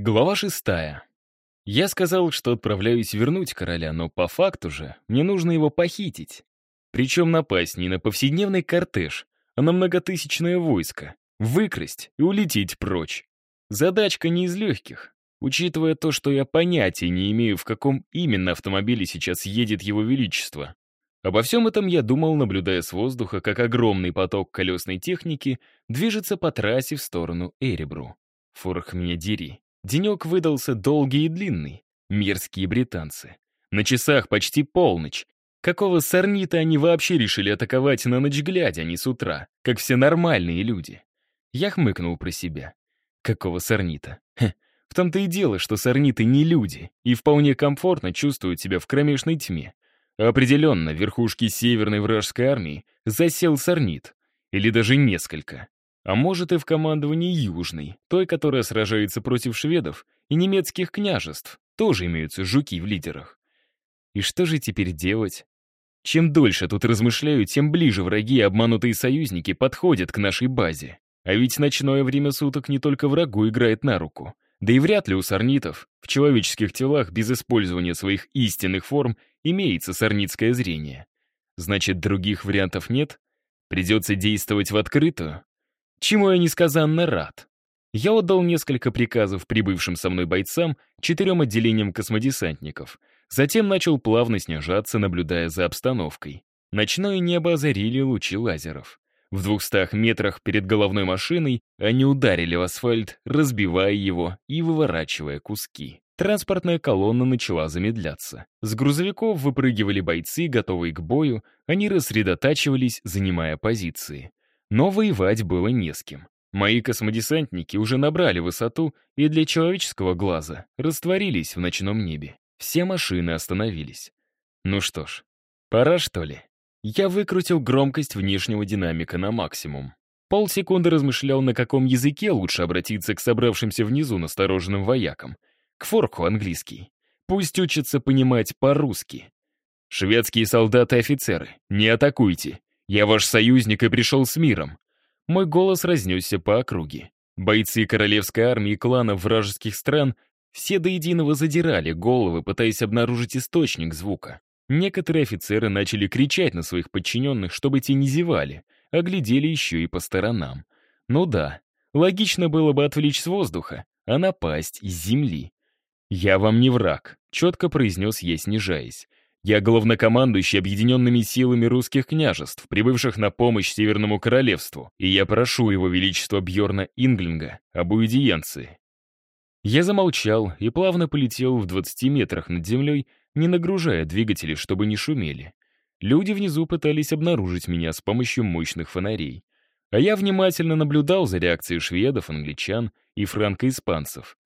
Глава шестая. Я сказал, что отправляюсь вернуть короля, но по факту же мне нужно его похитить. Причем напасть не на повседневный кортеж, а на многотысячное войско, выкрасть и улететь прочь. Задачка не из легких, учитывая то, что я понятия не имею, в каком именно автомобиле сейчас едет его величество. Обо всем этом я думал, наблюдая с воздуха, как огромный поток колесной техники движется по трассе в сторону Эребру. Форх меня дери. Денек выдался долгий и длинный. Мерзкие британцы. На часах почти полночь. Какого сорнита они вообще решили атаковать на ночь глядя, а не с утра, как все нормальные люди? Я хмыкнул про себя. Какого сорнита? Хе. В том-то и дело, что сорниты не люди и вполне комфортно чувствуют себя в кромешной тьме. Определенно, в верхушке северной вражеской армии засел сорнит. Или даже несколько. А может и в командовании Южной, той, которая сражается против шведов и немецких княжеств, тоже имеются жуки в лидерах. И что же теперь делать? Чем дольше тут размышляю, тем ближе враги и обманутые союзники подходят к нашей базе. А ведь ночное время суток не только врагу играет на руку. Да и вряд ли у сорнитов в человеческих телах без использования своих истинных форм имеется сорнитское зрение. Значит, других вариантов нет? Придется действовать в открытую? Чему я несказанно рад. Я отдал несколько приказов прибывшим со мной бойцам, четырем отделениям космодесантников. Затем начал плавно снижаться, наблюдая за обстановкой. Ночное небо озарили лучи лазеров. В двухстах метрах перед головной машиной они ударили в асфальт, разбивая его и выворачивая куски. Транспортная колонна начала замедляться. С грузовиков выпрыгивали бойцы, готовые к бою, они рассредотачивались, занимая позиции. Но воевать было не с кем. Мои космодесантники уже набрали высоту и для человеческого глаза растворились в ночном небе. Все машины остановились. Ну что ж, пора что ли? Я выкрутил громкость внешнего динамика на максимум. Полсекунды размышлял, на каком языке лучше обратиться к собравшимся внизу настороженным воякам. К форку английский. Пусть учатся понимать по-русски. Шведские солдаты и офицеры, не атакуйте. «Я ваш союзник и пришел с миром». Мой голос разнесся по округе. Бойцы королевской армии и кланов вражеских стран все до единого задирали головы, пытаясь обнаружить источник звука. Некоторые офицеры начали кричать на своих подчиненных, чтобы те не зевали, а глядели еще и по сторонам. Ну да, логично было бы отвлечь с воздуха, а напасть из земли. «Я вам не враг», — четко произнес я, снижаясь. Я главнокомандующий объединенными силами русских княжеств, прибывших на помощь Северному Королевству, и я прошу его величество Бьорна Инглинга об уидиенции». Я замолчал и плавно полетел в 20 метрах над землей, не нагружая двигатели, чтобы не шумели. Люди внизу пытались обнаружить меня с помощью мощных фонарей. А я внимательно наблюдал за реакцией шведов, англичан и франко-испанцев.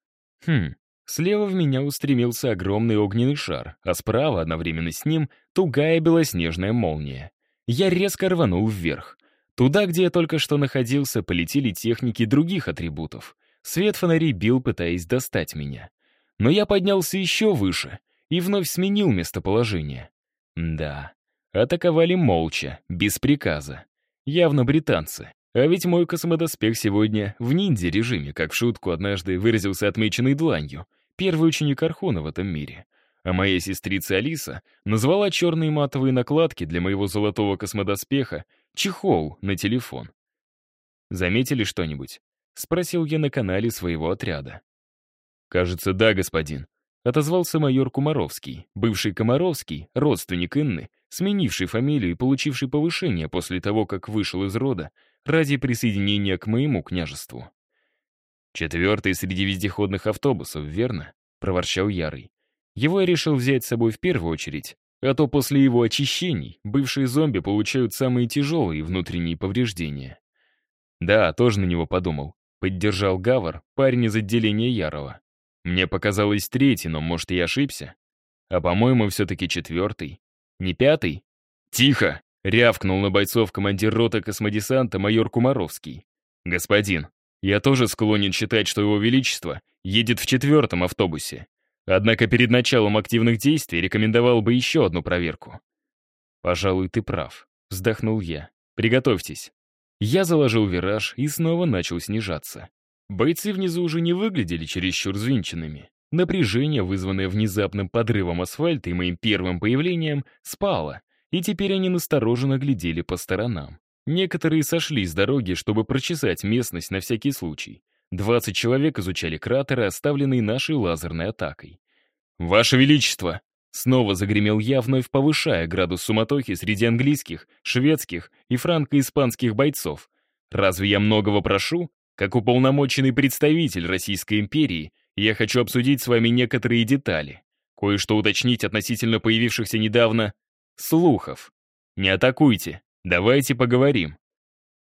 Хм, Слева в меня устремился огромный огненный шар, а справа одновременно с ним тугая белоснежная молния. Я резко рванул вверх. Туда, где я только что находился, полетели техники других атрибутов. Свет фонарей бил, пытаясь достать меня. Но я поднялся еще выше и вновь сменил местоположение. Да, атаковали молча, без приказа. Явно британцы. А ведь мой космодоспех сегодня в ниндзя-режиме, как в шутку однажды выразился отмеченной дланью, первый ученик Архона в этом мире. А моя сестрица Алиса назвала черные матовые накладки для моего золотого космодоспеха чехол на телефон. «Заметили что-нибудь?» — спросил я на канале своего отряда. «Кажется, да, господин», — отозвался майор Кумаровский, бывший Комаровский, родственник Инны, сменивший фамилию и получивший повышение после того, как вышел из рода ради присоединения к моему княжеству. «Четвертый среди вездеходных автобусов, верно?» — проворчал Ярый. Его я решил взять с собой в первую очередь, а то после его очищений бывшие зомби получают самые тяжелые внутренние повреждения. Да, тоже на него подумал. Поддержал Гавар, парень из отделения Ярова. Мне показалось третий, но, может, и ошибся. А, по-моему, все-таки четвертый. Не пятый? Тихо! Рявкнул на бойцов командир роты космодесанта майор Кумаровский. «Господин, я тоже склонен считать, что его величество едет в четвертом автобусе. Однако перед началом активных действий рекомендовал бы еще одну проверку». «Пожалуй, ты прав», — вздохнул я. «Приготовьтесь». Я заложил вираж и снова начал снижаться. Бойцы внизу уже не выглядели чересчур взвинченными. Напряжение, вызванное внезапным подрывом асфальта и моим первым появлением, спало, и теперь они настороженно глядели по сторонам. Некоторые сошли с дороги, чтобы прочесать местность на всякий случай. 20 человек изучали кратеры, оставленные нашей лазерной атакой. «Ваше Величество!» Снова загремел я, вновь повышая градус суматохи среди английских, шведских и франко-испанских бойцов. «Разве я многого прошу? Как уполномоченный представитель Российской империи, я хочу обсудить с вами некоторые детали, кое-что уточнить относительно появившихся недавно слухов. Не атакуйте, давайте поговорим.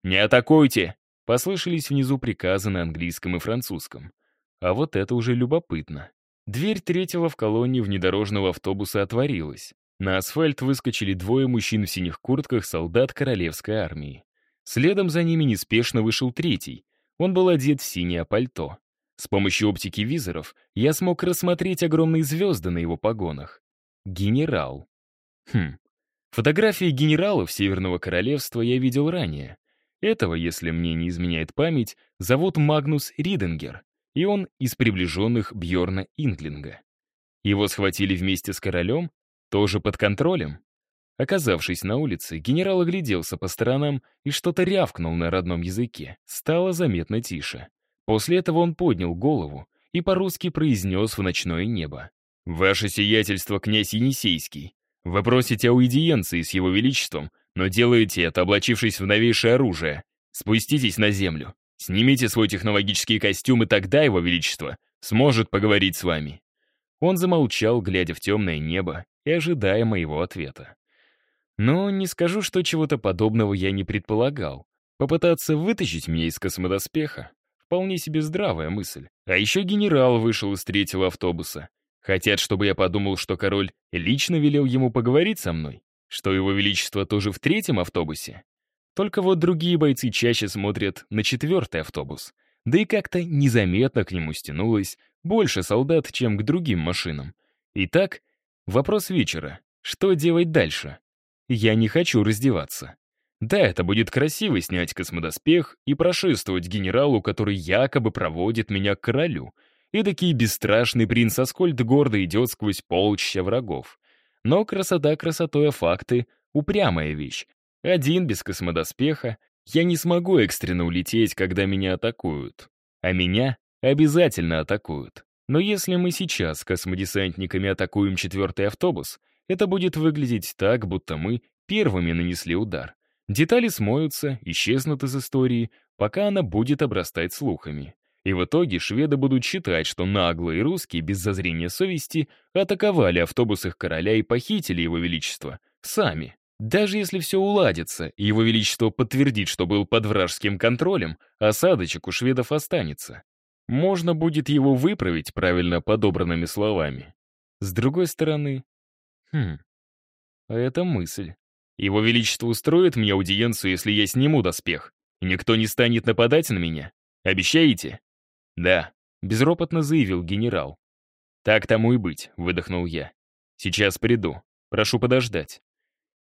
Не атакуйте, послышались внизу приказы на английском и французском. А вот это уже любопытно. Дверь третьего в колонии внедорожного автобуса отворилась. На асфальт выскочили двое мужчин в синих куртках солдат королевской армии. Следом за ними неспешно вышел третий. Он был одет в синее пальто. С помощью оптики визоров я смог рассмотреть огромные звезды на его погонах. Генерал. Хм. Фотографии генералов Северного Королевства я видел ранее. Этого, если мне не изменяет память, зовут Магнус Риденгер, и он из приближенных Бьорна Инглинга. Его схватили вместе с королем, тоже под контролем. Оказавшись на улице, генерал огляделся по сторонам и что-то рявкнул на родном языке. Стало заметно тише. После этого он поднял голову и по-русски произнес в ночное небо. «Ваше сиятельство, князь Енисейский, вы просите аудиенции с его величеством, но делаете это, облачившись в новейшее оружие. Спуститесь на землю, снимите свой технологический костюм, и тогда его величество сможет поговорить с вами». Он замолчал, глядя в темное небо и ожидая моего ответа. Но не скажу, что чего-то подобного я не предполагал. Попытаться вытащить меня из космодоспеха Вполне себе здравая мысль. А еще генерал вышел из третьего автобуса. Хотят, чтобы я подумал, что король лично велел ему поговорить со мной, что его величество тоже в третьем автобусе. Только вот другие бойцы чаще смотрят на четвертый автобус. Да и как-то незаметно к нему стянулось больше солдат, чем к другим машинам. Итак, вопрос вечера. Что делать дальше? Я не хочу раздеваться. Да, это будет красиво снять космодоспех и прошествовать генералу, который якобы проводит меня к королю. И такие бесстрашный принц Аскольд гордо идет сквозь полчища врагов. Но красота красотой, а факты — упрямая вещь. Один без космодоспеха я не смогу экстренно улететь, когда меня атакуют. А меня обязательно атакуют. Но если мы сейчас с космодесантниками атакуем четвертый автобус, это будет выглядеть так, будто мы первыми нанесли удар. Детали смоются, исчезнут из истории, пока она будет обрастать слухами. И в итоге шведы будут считать, что наглые русские без зазрения совести атаковали автобус их короля и похитили его величество. Сами. Даже если все уладится, и его величество подтвердит, что был под вражеским контролем, осадочек у шведов останется. Можно будет его выправить правильно подобранными словами. С другой стороны... Хм... А это мысль. Его Величество устроит мне аудиенцию, если я сниму доспех, никто не станет нападать на меня? Обещаете?» «Да», — безропотно заявил генерал. «Так тому и быть», — выдохнул я. «Сейчас приду. Прошу подождать».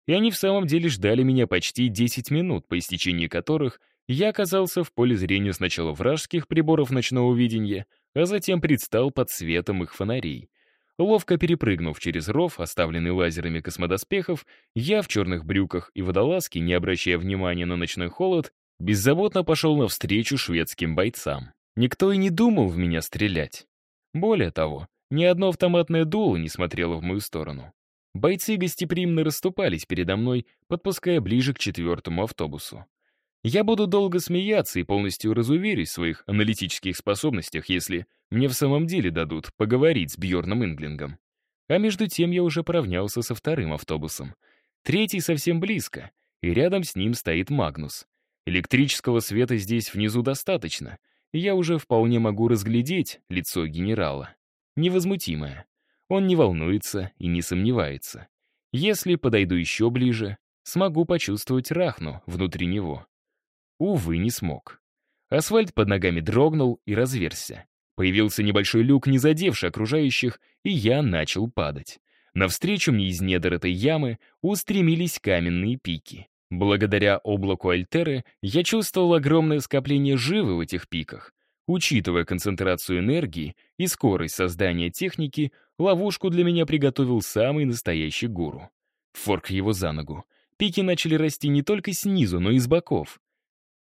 И они в самом деле ждали меня почти 10 минут, по истечении которых я оказался в поле зрения сначала вражеских приборов ночного видения, а затем предстал под светом их фонарей. Ловко перепрыгнув через ров, оставленный лазерами космодоспехов, я в черных брюках и водолазке, не обращая внимания на ночной холод, беззаботно пошел навстречу шведским бойцам. Никто и не думал в меня стрелять. Более того, ни одно автоматное дуло не смотрело в мою сторону. Бойцы гостеприимно расступались передо мной, подпуская ближе к четвертому автобусу. Я буду долго смеяться и полностью разуверюсь в своих аналитических способностях, если мне в самом деле дадут поговорить с Бьорном Инглингом. А между тем я уже поравнялся со вторым автобусом. Третий совсем близко, и рядом с ним стоит Магнус. Электрического света здесь внизу достаточно, я уже вполне могу разглядеть лицо генерала. Невозмутимое. Он не волнуется и не сомневается. Если подойду еще ближе, смогу почувствовать рахну внутри него. Увы, не смог. Асфальт под ногами дрогнул и разверся. Появился небольшой люк, не задевший окружающих, и я начал падать. Навстречу мне из недр этой ямы устремились каменные пики. Благодаря облаку Альтеры я чувствовал огромное скопление живы в этих пиках. Учитывая концентрацию энергии и скорость создания техники, ловушку для меня приготовил самый настоящий гуру. Форк его за ногу. Пики начали расти не только снизу, но и с боков.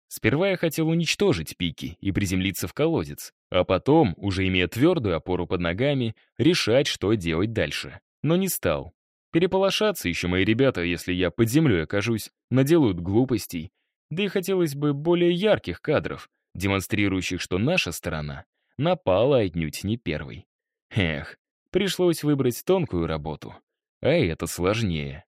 Сперва я хотел уничтожить пики и приземлиться в колодец, а потом, уже имея твердую опору под ногами, решать, что делать дальше. Но не стал. Переполошаться еще мои ребята, если я под землей окажусь, наделают глупостей. Да и хотелось бы более ярких кадров, демонстрирующих, что наша сторона напала отнюдь не первой. Эх, пришлось выбрать тонкую работу. А это сложнее.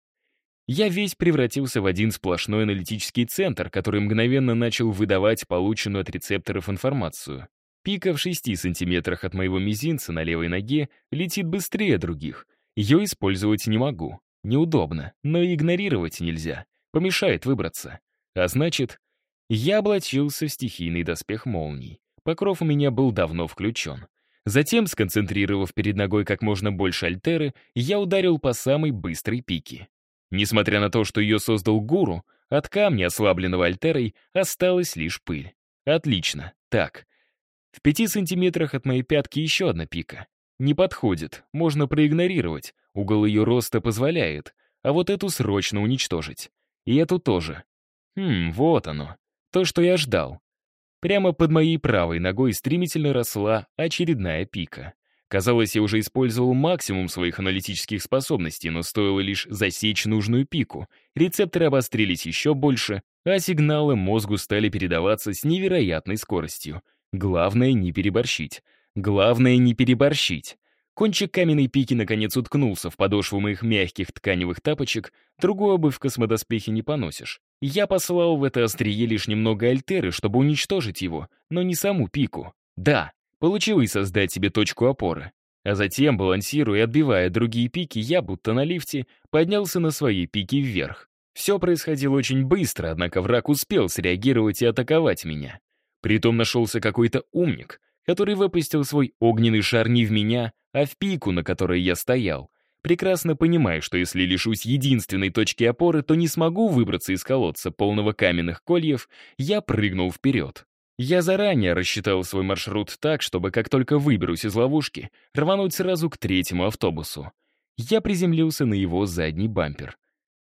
Я весь превратился в один сплошной аналитический центр, который мгновенно начал выдавать полученную от рецепторов информацию. Пика в 6 сантиметрах от моего мизинца на левой ноге летит быстрее других. Ее использовать не могу. Неудобно, но и игнорировать нельзя. Помешает выбраться. А значит, я облачился в стихийный доспех молний. Покров у меня был давно включен. Затем, сконцентрировав перед ногой как можно больше альтеры, я ударил по самой быстрой пике. Несмотря на то, что ее создал гуру, от камня, ослабленного альтерой, осталась лишь пыль. Отлично. Так. В пяти сантиметрах от моей пятки еще одна пика. Не подходит, можно проигнорировать, угол ее роста позволяет, а вот эту срочно уничтожить. И эту тоже. Хм, вот оно. То, что я ждал. Прямо под моей правой ногой стремительно росла очередная пика. Казалось, я уже использовал максимум своих аналитических способностей, но стоило лишь засечь нужную пику. Рецепторы обострились еще больше, а сигналы мозгу стали передаваться с невероятной скоростью. Главное — не переборщить. Главное — не переборщить. Кончик каменной пики наконец уткнулся в подошву моих мягких тканевых тапочек, другую обувь в космодоспехе не поносишь. Я послал в это острие лишь немного альтеры, чтобы уничтожить его, но не саму пику. Да, Получилось создать себе точку опоры. А затем, балансируя и отбивая другие пики, я, будто на лифте, поднялся на свои пики вверх. Все происходило очень быстро, однако враг успел среагировать и атаковать меня. Притом нашелся какой-то умник, который выпустил свой огненный шар не в меня, а в пику, на которой я стоял, прекрасно понимая, что если лишусь единственной точки опоры, то не смогу выбраться из колодца полного каменных кольев, я прыгнул вперед. Я заранее рассчитал свой маршрут так, чтобы как только выберусь из ловушки, рвануть сразу к третьему автобусу. Я приземлился на его задний бампер.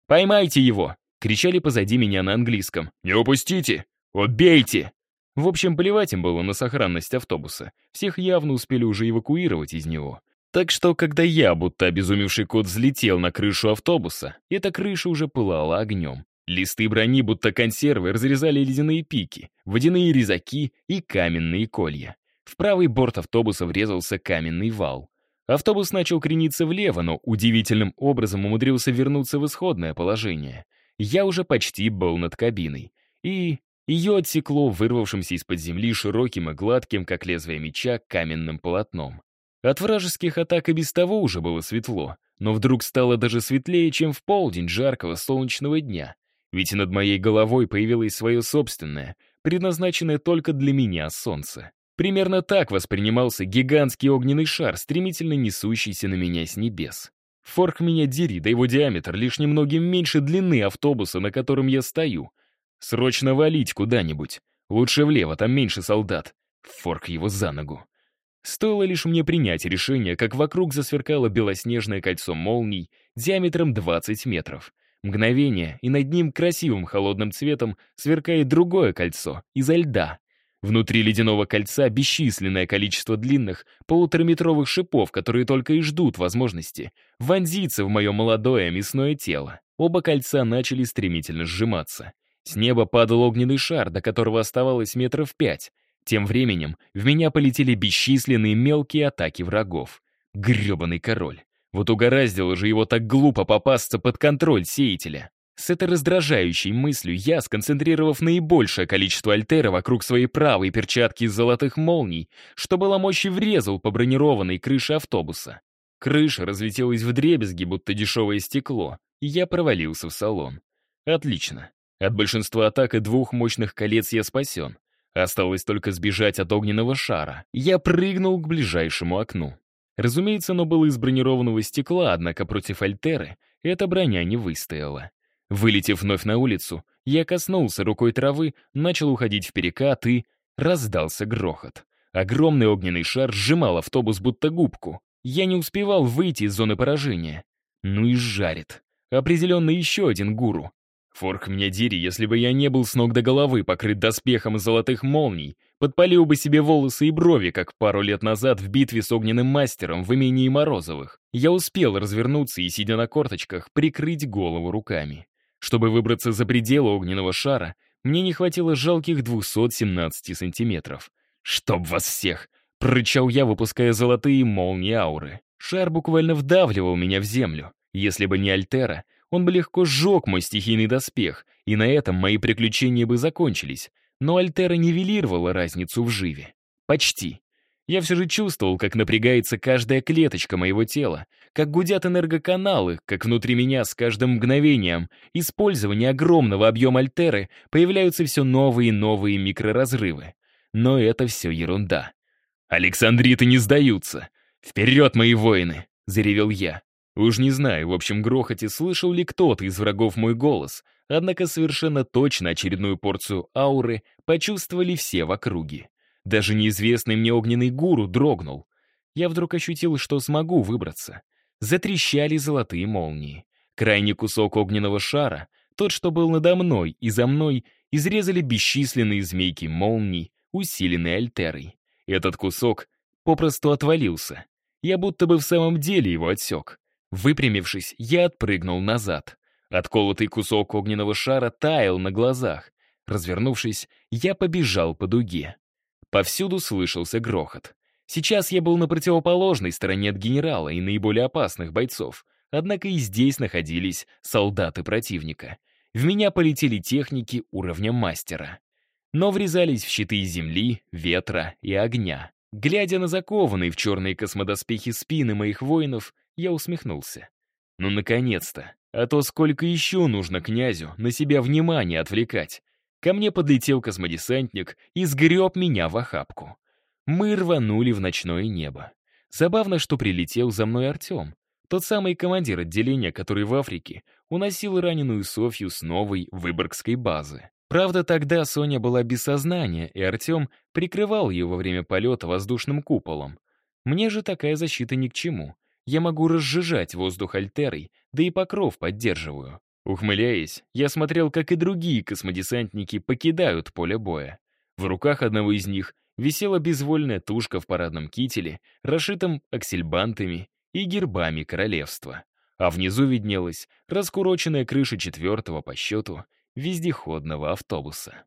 «Поймайте его!» — кричали позади меня на английском. «Не упустите! Убейте!» В общем, плевать им было на сохранность автобуса. Всех явно успели уже эвакуировать из него. Так что, когда я, будто обезумевший кот, взлетел на крышу автобуса, эта крыша уже пылала огнем. Листы брони, будто консервы, разрезали ледяные пики, водяные резаки и каменные колья. В правый борт автобуса врезался каменный вал. Автобус начал крениться влево, но удивительным образом умудрился вернуться в исходное положение. Я уже почти был над кабиной. И ее отсекло вырвавшимся из-под земли широким и гладким, как лезвие меча, каменным полотном. От вражеских атак и без того уже было светло, но вдруг стало даже светлее, чем в полдень жаркого солнечного дня. Ведь над моей головой появилось свое собственное, предназначенное только для меня солнце. Примерно так воспринимался гигантский огненный шар, стремительно несущийся на меня с небес. Форк меня дери, да его диаметр лишь немногим меньше длины автобуса, на котором я стою. Срочно валить куда-нибудь. Лучше влево, там меньше солдат. Форк его за ногу. Стоило лишь мне принять решение, как вокруг засверкало белоснежное кольцо молний диаметром 20 метров. Мгновение, и над ним красивым холодным цветом сверкает другое кольцо, изо льда. Внутри ледяного кольца бесчисленное количество длинных, полутораметровых шипов, которые только и ждут возможности вонзиться в мое молодое мясное тело. Оба кольца начали стремительно сжиматься. С неба падал огненный шар, до которого оставалось метров пять. Тем временем в меня полетели бесчисленные мелкие атаки врагов. Гребаный король. Вот угораздило же его так глупо попасться под контроль сеятеля. С этой раздражающей мыслью я, сконцентрировав наибольшее количество альтера вокруг своей правой перчатки из золотых молний, что было мощи врезал по бронированной крыше автобуса. Крыша разлетелась в дребезги, будто дешевое стекло, и я провалился в салон. Отлично. От большинства атак и двух мощных колец я спасен. Осталось только сбежать от огненного шара. Я прыгнул к ближайшему окну. Разумеется, оно было из бронированного стекла, однако против Альтеры эта броня не выстояла. Вылетев вновь на улицу, я коснулся рукой травы, начал уходить в перекат и... Раздался грохот. Огромный огненный шар сжимал автобус будто губку. Я не успевал выйти из зоны поражения. Ну и жарит. Определенно еще один гуру. Форк меня дери, если бы я не был с ног до головы покрыт доспехом из золотых молний, подпалил бы себе волосы и брови, как пару лет назад в битве с огненным мастером в имении Морозовых. Я успел развернуться и, сидя на корточках, прикрыть голову руками. Чтобы выбраться за пределы огненного шара, мне не хватило жалких 217 сантиметров. «Чтоб вас всех!» — прорычал я, выпуская золотые молнии ауры. Шар буквально вдавливал меня в землю. Если бы не Альтера, он бы легко сжег мой стихийный доспех, и на этом мои приключения бы закончились. Но Альтера нивелировала разницу в живе. Почти. Я все же чувствовал, как напрягается каждая клеточка моего тела, как гудят энергоканалы, как внутри меня с каждым мгновением использования огромного объема Альтеры появляются все новые и новые микроразрывы. Но это все ерунда. «Александриты не сдаются! Вперед, мои воины!» — заревел я. Уж не знаю, в общем грохоте слышал ли кто-то из врагов мой голос, однако совершенно точно очередную порцию ауры почувствовали все в округе. Даже неизвестный мне огненный гуру дрогнул. Я вдруг ощутил, что смогу выбраться. Затрещали золотые молнии. Крайний кусок огненного шара, тот, что был надо мной и за мной, изрезали бесчисленные змейки молний, усиленные альтерой. Этот кусок попросту отвалился. Я будто бы в самом деле его отсек. Выпрямившись, я отпрыгнул назад. Отколотый кусок огненного шара таял на глазах. Развернувшись, я побежал по дуге. Повсюду слышался грохот. Сейчас я был на противоположной стороне от генерала и наиболее опасных бойцов, однако и здесь находились солдаты противника. В меня полетели техники уровня мастера. Но врезались в щиты земли, ветра и огня. Глядя на закованные в черные космодоспехи спины моих воинов, я усмехнулся. Ну, наконец-то. А то сколько еще нужно князю на себя внимание отвлекать. Ко мне подлетел космодесантник и сгреб меня в охапку. Мы рванули в ночное небо. Забавно, что прилетел за мной Артем. Тот самый командир отделения, который в Африке уносил раненую Софью с новой Выборгской базы. Правда, тогда Соня была без сознания, и Артем прикрывал ее во время полета воздушным куполом. Мне же такая защита ни к чему я могу разжижать воздух альтерой, да и покров поддерживаю. Ухмыляясь, я смотрел, как и другие космодесантники покидают поле боя. В руках одного из них висела безвольная тушка в парадном кителе, расшитом аксельбантами и гербами королевства. А внизу виднелась раскуроченная крыша четвертого по счету вездеходного автобуса.